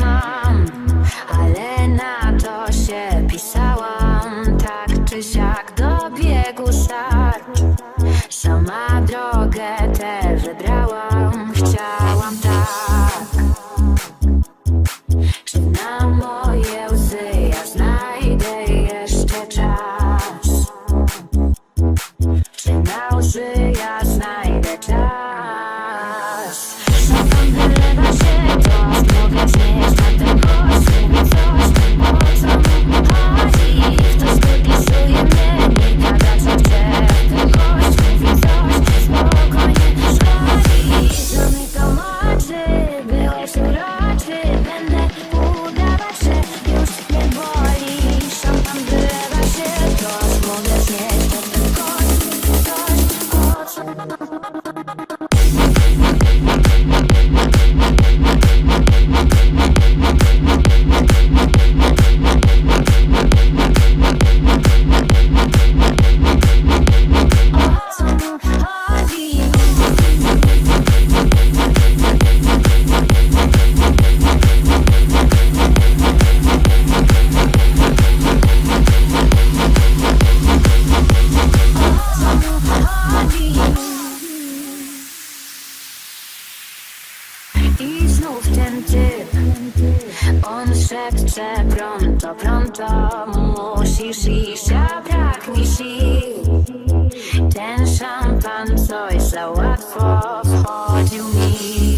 mam, ale na to się pisałam Tak czy siak do serce pronto, pronto musisz iść, a brak mi sił. Ten szampan coś za łatwo wchodził mi.